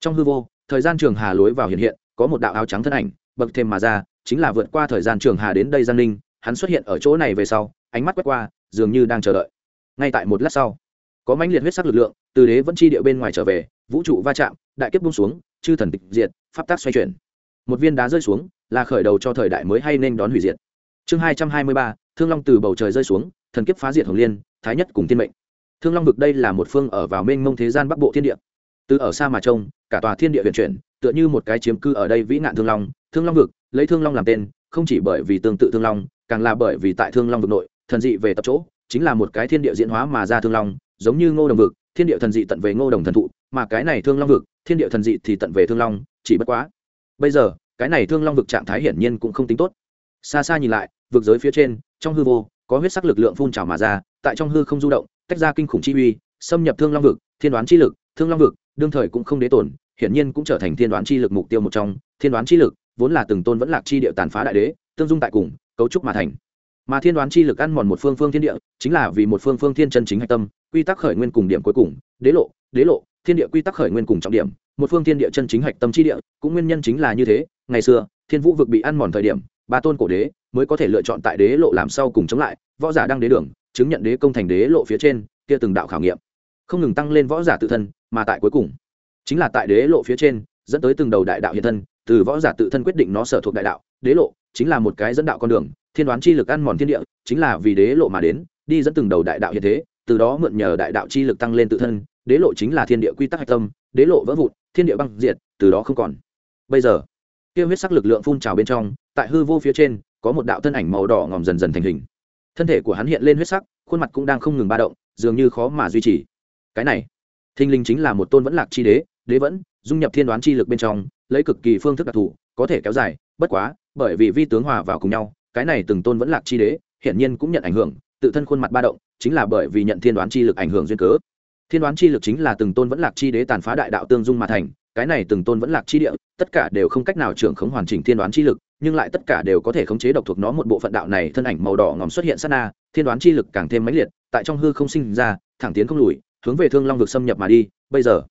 trong hư vô thời gian trường hà lối vào hiện hiện, có một đạo áo trắng thân ảnh, bậc thêm mà ra, chính là vượt qua thời gian trường hà đến đây giang ninh, hắn xuất hiện ở chỗ này về sau, ánh mắt quét qua, dường như đang chờ đợi. Ngay tại một lát sau, có mãnh liệt huyết sắc lực lượng, từ đế vẫn chi địa bên ngoài trở về, vũ trụ va chạm, đại kiếp bung xuống, chư thần tịch diệt, pháp tác xoay chuyển. Một viên đá rơi xuống, là khởi đầu cho thời đại mới hay nên đón hủy diệt. Chương hai trăm hai mươi ba, thương long từ bầu trời rơi xuống, thần kiếp phá diệt hồng liên, thái nhất cùng tiên mệnh. Thương long vực đây là một phương ở vào mênh mông thế gian bắc bộ thiên địa từ ở xa mà trông, cả tòa thiên địa huyền chuyển, tựa như một cái chiếm cư ở đây vĩ nạn thương long thương long vực, lấy thương long làm tên, không chỉ bởi vì tương tự thương long, càng là bởi vì tại thương long vực nội, thần dị về tập chỗ, chính là một cái thiên địa diễn hóa mà ra thương long, giống như ngô đồng vực, thiên địa thần dị tận về ngô đồng thần thụ, mà cái này thương long vực, thiên địa thần dị thì tận về thương long, chỉ bất quá. Bây giờ, cái này thương long vực trạng thái hiển nhiên cũng không tính tốt. Xa xa nhìn lại, vực giới phía trên, trong hư vô, có huyết sắc lực lượng phun trào mà ra, tại trong hư không du động, tách ra kinh khủng chi uy, xâm nhập thương long vực, thiên đoán chi lực, thương long vực đương thời cũng không đế tổn hiển nhiên cũng trở thành thiên đoán chi lực mục tiêu một trong. Thiên đoán chi lực, vốn là từng tôn vẫn lạc chi địa tàn phá đại đế, tương dung tại cùng, cấu trúc mà thành. Mà thiên đoán chi lực ăn mòn một phương phương thiên địa, chính là vì một phương phương thiên chân chính hạch tâm, quy tắc khởi nguyên cùng điểm cuối cùng, đế lộ đế lộ, thiên địa quy tắc khởi nguyên cùng trọng điểm, một phương thiên địa chân chính hạch tâm chi địa, cũng nguyên nhân chính là như thế. Ngày xưa, thiên vũ vực bị ăn mòn thời điểm, ba tôn cổ đế mới có thể lựa chọn tại đế lộ làm sau cùng chống lại, võ giả đang đế đường, chứng nhận đế công thành đế lộ phía trên, kia từng đạo khảo nghiệm không ngừng tăng lên võ giả tự thân, mà tại cuối cùng, chính là tại đế lộ phía trên, dẫn tới từng đầu đại đạo hiện thân, từ võ giả tự thân quyết định nó sở thuộc đại đạo. Đế lộ chính là một cái dẫn đạo con đường, thiên đoán chi lực ăn mòn thiên địa, chính là vì đế lộ mà đến, đi dẫn từng đầu đại đạo hiện thế, từ đó mượn nhờ đại đạo chi lực tăng lên tự thân. Đế lộ chính là thiên địa quy tắc hạch tâm, đế lộ vỡ vụn, thiên địa băng diệt, từ đó không còn. Bây giờ kia huyết sắc lực lượng phun trào bên trong, tại hư vô phía trên, có một đạo thân ảnh màu đỏ ngòm dần dần thành hình. Thân thể của hắn hiện lên huyết sắc, khuôn mặt cũng đang không ngừng ba động, dường như khó mà duy trì cái này. Thinh linh chính là một tôn vẫn lạc chi đế đế vẫn, dung nhập thiên đoán chi lực bên trong, lấy cực kỳ phương thức đặc thù, có thể kéo dài, bất quá, bởi vì vi tướng hòa vào cùng nhau, cái này từng tôn vẫn lạc chi đế, hiển nhiên cũng nhận ảnh hưởng, tự thân khuôn mặt ba động, chính là bởi vì nhận thiên đoán chi lực ảnh hưởng duyên cớ. Thiên đoán chi lực chính là từng tôn vẫn lạc chi đế tàn phá đại đạo tương dung mà thành, cái này từng tôn vẫn lạc chi địa, tất cả đều không cách nào trưởng khống hoàn chỉnh thiên đoán chi lực, nhưng lại tất cả đều có thể khống chế độc thuộc nó một bộ phận đạo này thân ảnh màu đỏ ngòm xuất hiện sát na, thiên đoán chi lực càng thêm mãnh liệt, tại trong hư không sinh ra, thẳng tiến không lùi hướng về thương long vực xâm nhập mà đi, bây giờ,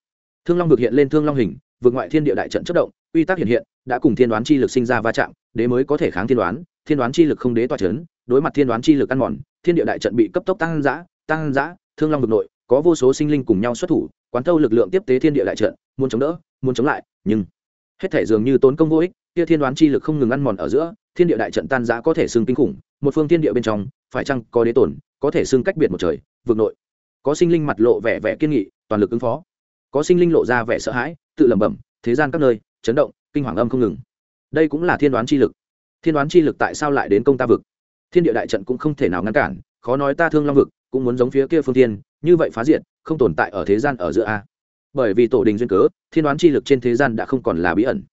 thương long vực hiện lên thương long hình vượt ngoại thiên địa đại trận chất động uy tắc hiện hiện, đã cùng thiên đoán chi lực sinh ra va chạm, đế mới có thể kháng thiên đoán thiên đoán chi lực không đế toa chấn, đối mặt thiên đoán chi lực ăn mòn, thiên địa đại trận bị cấp tốc tăng giã tăng giã thương long vực nội, có vô số sinh linh cùng nhau xuất thủ, quán thâu lực lượng tiếp tế thiên địa đại trận, muốn chống đỡ, muốn chống lại, nhưng hết thể dường như tốn công vô ích, kia thiên đoán chi lực không ngừng ăn mòn ở giữa, thiên địa đại trận tan giã có thể xưng kinh khủng, một phương thiên địa bên trong, phải chăng có đế tổn có thể xưng cách biệt một trời, vực nội có sinh linh mặt lộ vẻ vẻ kiên nghị, toàn lực ứng phó. Có sinh linh lộ ra vẻ sợ hãi, tự lẩm bẩm, thế gian các nơi, chấn động, kinh hoàng âm không ngừng. Đây cũng là thiên đoán chi lực. Thiên đoán chi lực tại sao lại đến công ta vực? Thiên địa đại trận cũng không thể nào ngăn cản, khó nói ta thương long vực, cũng muốn giống phía kia phương tiên như vậy phá diện không tồn tại ở thế gian ở giữa a. Bởi vì tổ đình duyên cớ, thiên đoán chi lực trên thế gian đã không còn là bí ẩn.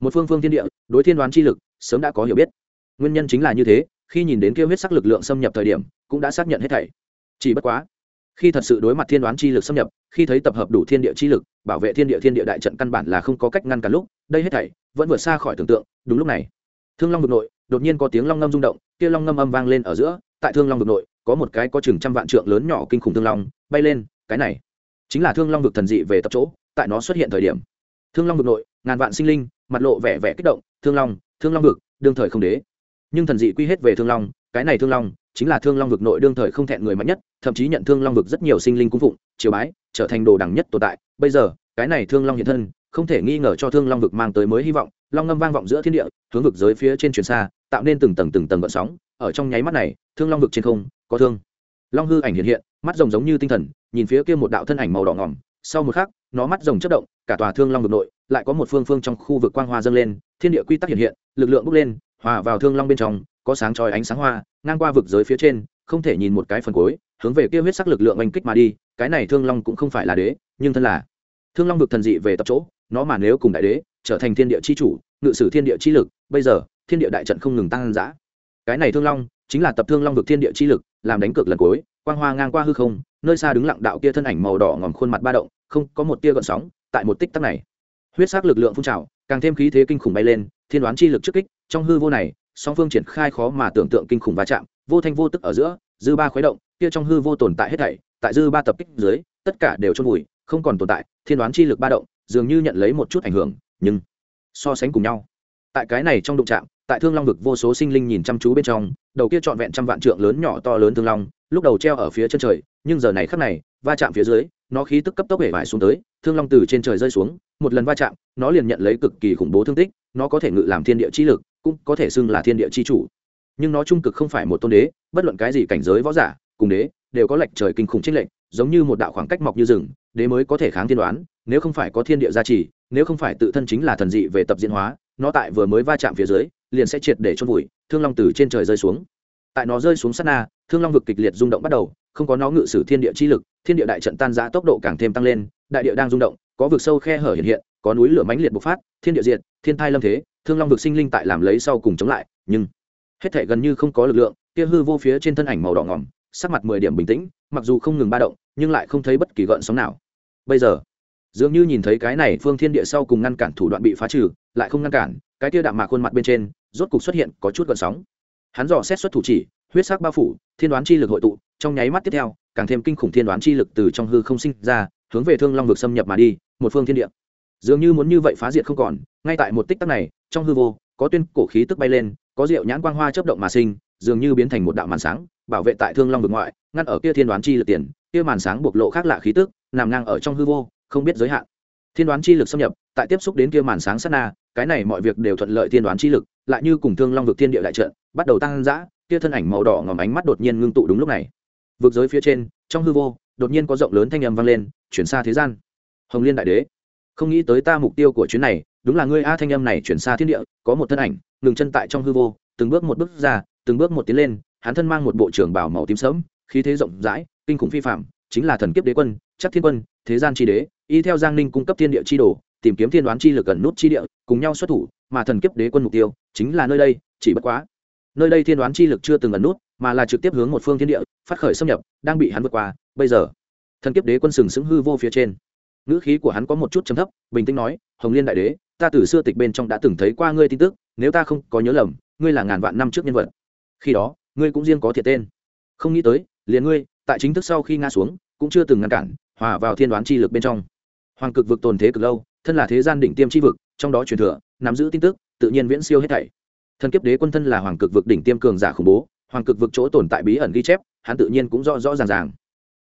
Một phương phương thiên địa, đối thiên đoán chi lực, sớm đã có hiểu biết. Nguyên nhân chính là như thế, khi nhìn đến kia huyết sắc lực lượng xâm nhập thời điểm, cũng đã xác nhận hết thảy. Chỉ bất quá khi thật sự đối mặt thiên đoán chi lực xâm nhập, khi thấy tập hợp đủ thiên địa chi lực, bảo vệ thiên địa thiên địa đại trận căn bản là không có cách ngăn cản lúc, đây hết thảy vẫn vượt xa khỏi tưởng tượng. Đúng lúc này, thương long vực nội, đột nhiên có tiếng long ngâm rung động, kia long ngâm âm vang lên ở giữa, tại thương long vực nội, có một cái có chừng trăm vạn trượng lớn nhỏ kinh khủng thương long bay lên, cái này chính là thương long vực thần dị về tập chỗ, tại nó xuất hiện thời điểm. Thương long vực nội, ngàn vạn sinh linh, mặt lộ vẻ vẻ kích động, thương long thương long vực, đương thời không đế. Nhưng thần dị quy hết về thương long, cái này thương long chính là thương long vực nội đương thời không thẹn người mạnh nhất, thậm chí nhận thương long vực rất nhiều sinh linh cung phụng, triều bái, trở thành đồ đẳng nhất tồn tại. Bây giờ, cái này thương long hiện thân, không thể nghi ngờ cho thương long vực mang tới mới hy vọng, long ngâm vang vọng giữa thiên địa, hướng vực giới phía trên truyền xa, tạo nên từng tầng từng tầng gợn sóng. Ở trong nháy mắt này, thương long vực trên không, có thương. Long hư ảnh hiện hiện, mắt rồng giống như tinh thần, nhìn phía kia một đạo thân ảnh màu đỏ ngỏm. Sau một khắc, nó mắt rồng chất động, cả tòa thương long vực nội, lại có một phương phương trong khu vực quang hoa dâng lên, thiên địa quy tắc hiện hiện, lực lượng bốc lên, hòa vào thương long bên trong có sáng chói ánh sáng hoa, ngang qua vực giới phía trên, không thể nhìn một cái phần cuối, hướng về kia huyết sắc lực lượng oanh kích mà đi, cái này thương long cũng không phải là đế, nhưng thân là. Thương long vực thần dị về tập chỗ, nó mà nếu cùng đại đế, trở thành thiên địa chi chủ, ngự sử thiên địa chi lực, bây giờ, thiên địa đại trận không ngừng tăng dã. Cái này thương long, chính là tập thương long vực thiên địa chi lực, làm đánh cược lần cuối, quang hoa ngang qua hư không, nơi xa đứng lặng đạo kia thân ảnh màu đỏ ngòm khuôn mặt ba động, không, có một tia gợn sóng, tại một tích tắc này. Huyết sắc lực lượng phun trào, càng thêm khí thế kinh khủng bay lên, thiên đoán chi lực trước kích, trong hư vô này song phương triển khai khó mà tưởng tượng kinh khủng va chạm, vô thanh vô tức ở giữa, dư ba khuấy động, kia trong hư vô tồn tại hết thảy, tại dư ba tập kích dưới, tất cả đều trôn vùi, không còn tồn tại, thiên đoán chi lực ba động, dường như nhận lấy một chút ảnh hưởng, nhưng so sánh cùng nhau. Tại cái này trong đụng chạm, tại thương long vực vô số sinh linh nhìn chăm chú bên trong, đầu kia trọn vẹn trăm vạn trượng lớn nhỏ to lớn thương long, lúc đầu treo ở phía chân trời, nhưng giờ này khắc này, va chạm phía dưới, nó khí tức cấp tốc hể vải xuống tới, thương long từ trên trời rơi xuống, một lần va chạm, nó liền nhận lấy cực kỳ khủng bố thương tích, nó có thể ngự làm thiên địa chi lực cũng có thể xưng là thiên địa chi chủ. Nhưng nó trung cực không phải một tôn đế, bất luận cái gì cảnh giới võ giả, cùng đế, đều có lệnh trời kinh khủng trích lệnh giống như một đạo khoảng cách mọc như rừng, đế mới có thể kháng thiên đoán, nếu không phải có thiên địa gia trì, nếu không phải tự thân chính là thần dị về tập diễn hóa, nó tại vừa mới va chạm phía dưới, liền sẽ triệt để chôn vùi, thương long từ trên trời rơi xuống. Tại nó rơi xuống sát na, thương long vực kịch liệt rung động bắt đầu, không có nó ngự sử thiên địa chi lực, thiên địa đại trận tan giã tốc độ càng thêm tăng lên, đại địa đang rung động, có vực sâu khe hở hiện hiện có núi lửa mãnh liệt bộc phát thiên địa diện, thiên thai lâm thế thương long vực sinh linh tại làm lấy sau cùng chống lại nhưng hết thể gần như không có lực lượng kia hư vô phía trên thân ảnh màu đỏ ngỏm sắc mặt mười điểm bình tĩnh mặc dù không ngừng ba động nhưng lại không thấy bất kỳ gợn sóng nào. Bây giờ dường như nhìn thấy cái này phương thiên địa sau cùng ngăn cản thủ đoạn bị phá trừ lại không ngăn cản cái kia đạm mạc khuôn mặt bên trên rốt cục xuất hiện có chút gợn sóng. Hắn dò xét xuất thủ chỉ huyết sắc bao phủ thiên đoán chi lực hội tụ trong nháy mắt tiếp theo càng thêm kinh khủng thiên đoán chi lực từ trong hư không sinh ra hướng về thương long vực xâm nhập mà đi một phương thiên địa dường như muốn như vậy phá diệt không còn, ngay tại một tích tắc này, trong hư vô, có tuyên cổ khí tức bay lên, có rượu nhãn quang hoa chớp động mà sinh, dường như biến thành một đạo màn sáng, bảo vệ tại thương long vực ngoại, ngăn ở kia thiên đoán chi lực tiền, kia màn sáng bộc lộ khác lạ khí tức, nằm ngang ở trong hư vô, không biết giới hạn. Thiên đoán chi lực xâm nhập, tại tiếp xúc đến kia màn sáng sát na, cái này mọi việc đều thuận lợi thiên đoán chi lực, lại như cùng thương long vực thiên địa đại trận, bắt đầu tăng dã, kia thân ảnh màu đỏ ngòm ánh mắt đột nhiên ngưng tụ đúng lúc này. Vực giới phía trên, trong hư vô, đột nhiên có rộng lớn thanh âm vang lên, chuyển xa thế gian. Hồng liên đại đế không nghĩ tới ta mục tiêu của chuyến này, đúng là ngươi a thanh âm này chuyển xa thiên địa, có một thân ảnh, ngừng chân tại trong hư vô, từng bước một bước ra, từng bước một tiến lên, hắn thân mang một bộ trưởng bảo màu tím sớm khí thế rộng rãi, kinh khủng phi phạm chính là thần kiếp đế quân, chắc thiên quân, thế gian chi đế, y theo giang ninh cung cấp thiên địa chi đồ, tìm kiếm thiên đoán chi lực gần nút chi địa, cùng nhau xuất thủ, mà thần kiếp đế quân mục tiêu chính là nơi đây, chỉ bất quá, nơi đây thiên đoán chi lực chưa từng ẩn nút, mà là trực tiếp hướng một phương thiên địa, phát khởi xâm nhập, đang bị hắn vượt qua, bây giờ, thần kiếp đế quân sừng sững hư vô phía trên ngữ khí của hắn có một chút trầm thấp, bình tĩnh nói, hồng liên đại đế, ta từ xưa tịch bên trong đã từng thấy qua ngươi tin tức, nếu ta không có nhớ lầm, ngươi là ngàn vạn năm trước nhân vật. Khi đó, ngươi cũng riêng có thiệt tên. Không nghĩ tới, liền ngươi, tại chính thức sau khi ngã xuống, cũng chưa từng ngăn cản, hòa vào thiên đoán chi lực bên trong. Hoàng cực vực tồn thế cực lâu, thân là thế gian đỉnh tiêm chi vực, trong đó truyền thừa, nắm giữ tin tức, tự nhiên viễn siêu hết thảy. Thần kiếp đế quân thân là hoàng cực vực đỉnh tiêm cường giả khủng bố, hoàng cực vực chỗ tồn tại bí ẩn ghi chép, hắn tự nhiên cũng rõ rõ ràng ràng.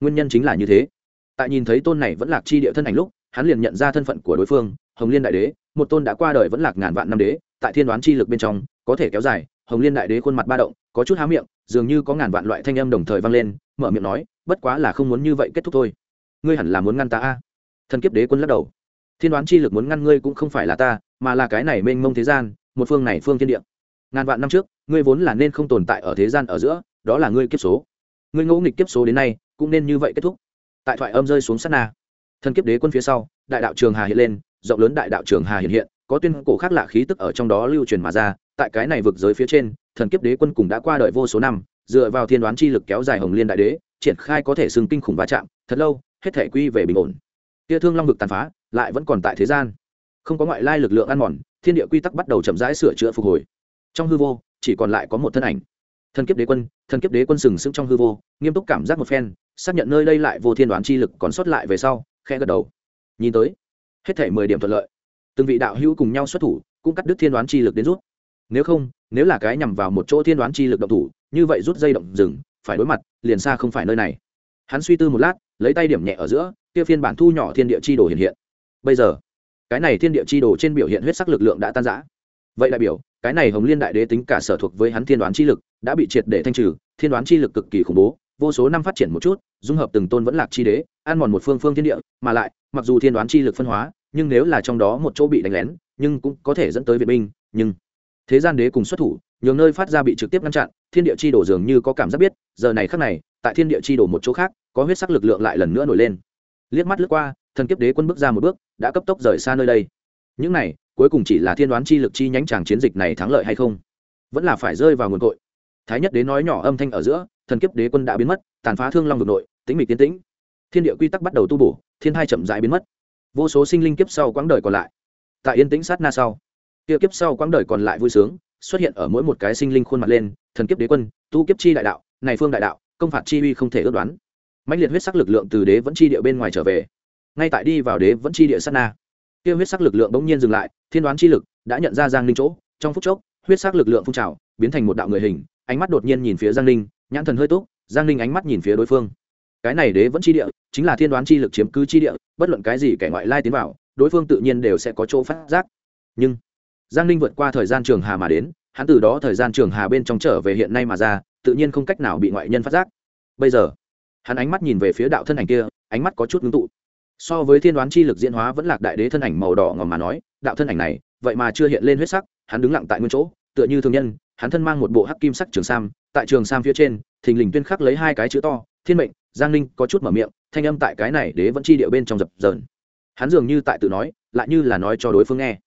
Nguyên nhân chính là như thế tại nhìn thấy tôn này vẫn lạc chi địa thân ảnh lúc, hắn liền nhận ra thân phận của đối phương, hồng liên đại đế, một tôn đã qua đời vẫn lạc ngàn vạn năm đế, tại thiên đoán chi lực bên trong, có thể kéo dài, hồng liên đại đế khuôn mặt ba động, có chút há miệng, dường như có ngàn vạn loại thanh âm đồng thời vang lên, mở miệng nói, bất quá là không muốn như vậy kết thúc thôi. Ngươi hẳn là muốn ngăn ta a? Thần kiếp đế quân lắc đầu. Thiên đoán chi lực muốn ngăn ngươi cũng không phải là ta, mà là cái này mênh mông thế gian, một phương này phương thiên địa. Ngàn vạn năm trước, ngươi vốn là nên không tồn tại ở thế gian ở giữa, đó là ngươi kiếp số. Ngươi ngẫu nghịch kiếp số đến nay, cũng nên như vậy kết thúc tại thoại âm rơi xuống sát na. Thân kiếp đế quân phía sau, đại đạo trường hà hiện lên, rộng lớn đại đạo trường hà hiện hiện, có tuyên cổ khác lạ khí tức ở trong đó lưu truyền mà ra, tại cái này vực giới phía trên, thần kiếp đế quân cùng đã qua đời vô số năm, dựa vào thiên đoán chi lực kéo dài hồng liên đại đế, triển khai có thể xưng kinh khủng va chạm, thật lâu, hết thể quy về bình ổn. Tia thương long vực tàn phá, lại vẫn còn tại thế gian. Không có ngoại lai lực lượng ăn mòn, thiên địa quy tắc bắt đầu chậm rãi sửa chữa phục hồi. Trong hư vô, chỉ còn lại có một thân ảnh thần kiếp đế quân, thần kiếp đế quân sừng sững trong hư vô, nghiêm túc cảm giác một phen, xác nhận nơi đây lại vô thiên đoán chi lực còn sót lại về sau khe gật đầu. Nhìn tới, hết thể mười điểm thuận lợi. Từng vị đạo hữu cùng nhau xuất thủ, cũng cắt đứt thiên đoán chi lực đến rút. Nếu không, nếu là cái nhằm vào một chỗ thiên đoán chi lực động thủ, như vậy rút dây động rừng, phải đối mặt, liền xa không phải nơi này. Hắn suy tư một lát, lấy tay điểm nhẹ ở giữa, kia phiên bản thu nhỏ thiên địa chi đồ hiện hiện. Bây giờ, cái này thiên địa chi đồ trên biểu hiện huyết sắc lực lượng đã tan rã vậy đại biểu, cái này hồng liên đại đế tính cả sở thuộc với hắn thiên đoán chi lực, đã bị triệt để thanh trừ, thiên đoán chi lực cực kỳ khủng bố, vô số năm phát triển một chút, dung hợp từng tôn vẫn lạc chi đế, ăn mòn một phương phương thiên địa, mà lại, mặc dù thiên đoán chi lực phân hóa, nhưng nếu là trong đó một chỗ bị đánh lén, nhưng cũng có thể dẫn tới viện binh, nhưng thế gian đế cùng xuất thủ, nhường nơi phát ra bị trực tiếp ngăn chặn, thiên địa chi đổ dường như có cảm giác biết, giờ này khắc này, tại thiên địa chi đổ một chỗ khác, có huyết sắc lực lượng lại lần nữa nổi lên. Liếc mắt lướt qua, thần kiếp đế quân bước ra một bước, đã cấp tốc rời xa nơi đây những này, cuối cùng chỉ là thiên đoán chi lực chi nhánh tràng chiến dịch này thắng lợi hay không? Vẫn là phải rơi vào nguồn cội. Thái nhất đế nói nhỏ âm thanh ở giữa, thần kiếp đế quân đã biến mất, tàn phá thương long vực nội tính mịch tiến tĩnh. Thiên địa quy tắc bắt đầu tu bổ, thiên hai chậm rãi biến mất. Vô số sinh linh kiếp sau quãng đời còn lại. Tại yên tĩnh sát na sau, kia kiếp sau quãng đời còn lại vui sướng, xuất hiện ở mỗi một cái sinh linh khuôn mặt lên, thần kiếp đế quân, tu kiếp chi đại đạo, này phương đại đạo, công phạt chi uy không thể ước đoán. Mạnh liệt huyết sắc lực lượng từ đế vẫn chi địa bên ngoài trở về. Ngay tại đi vào đế vẫn chi địa sát na kia huyết sắc lực lượng bỗng nhiên dừng lại, thiên đoán chi lực đã nhận ra giang ninh chỗ. Trong phút chốc, huyết sắc lực lượng phun trào, biến thành một đạo người hình, ánh mắt đột nhiên nhìn phía giang ninh, nhãn thần hơi tốt giang ninh ánh mắt nhìn phía đối phương. Cái này đế vẫn chi địa, chính là thiên đoán chi lực chiếm cứ chi địa, bất luận cái gì kẻ ngoại lai tiến vào, đối phương tự nhiên đều sẽ có chỗ phát giác. Nhưng, giang ninh vượt qua thời gian trường hà mà đến, hắn từ đó thời gian trường hà bên trong trở về hiện nay mà ra, tự nhiên không cách nào bị ngoại nhân phát giác. Bây giờ, hắn ánh mắt nhìn về phía đạo thân ảnh kia, ánh mắt có chút ngưng tụ so với thiên đoán chi lực diễn hóa vẫn lạc đại đế thân ảnh màu đỏ ngòm mà nói, đạo thân ảnh này, vậy mà chưa hiện lên huyết sắc, hắn đứng lặng tại nguyên chỗ, tựa như thường nhân, hắn thân mang một bộ hắc kim sắc trường sam, tại trường sam phía trên, thình lình tuyên khắc lấy hai cái chữ to, thiên mệnh. Giang ninh có chút mở miệng, thanh âm tại cái này đế vẫn chi điệu bên trong dập dờn. Hắn dường như tại tự nói, lại như là nói cho đối phương nghe.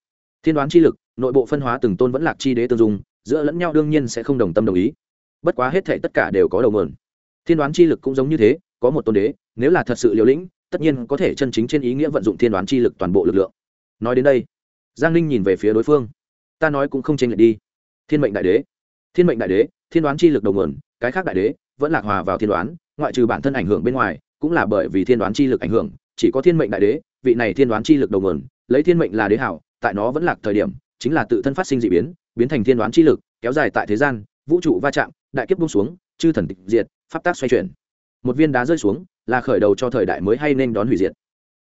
Thiên đoán chi lực, nội bộ phân hóa từng tôn vẫn lạc chi đế tương dung, giữa lẫn nhau đương nhiên sẽ không đồng tâm đồng ý. Bất quá hết thể tất cả đều có đầu mượn. Thiên đoán chi lực cũng giống như thế, có một tôn đế, nếu là thật sự liều lĩnh tất nhiên có thể chân chính trên ý nghĩa vận dụng thiên đoán chi lực toàn bộ lực lượng. Nói đến đây, giang ninh nhìn về phía đối phương. Ta nói cũng không tranh lệch đi. Thiên mệnh đại đế. Thiên mệnh đại đế, thiên đoán chi lực đầu nguồn, cái khác đại đế vẫn lạc hòa vào thiên đoán, ngoại trừ bản thân ảnh hưởng bên ngoài, cũng là bởi vì thiên đoán chi lực ảnh hưởng, chỉ có thiên mệnh đại đế, vị này thiên đoán chi lực đầu nguồn, lấy thiên mệnh là đế hảo, tại nó vẫn lạc thời điểm, chính là tự thân phát sinh d ị biến biến thành thiên đoán chi lực, kéo dài tại thế gian, vũ trụ va chạm, đại kiếp bung xuống, chư thần tịch diệt, pháp tác xoay chuyển. Một viên đá rơi xuống là khởi đầu cho thời đại mới hay nên đón hủy diệt.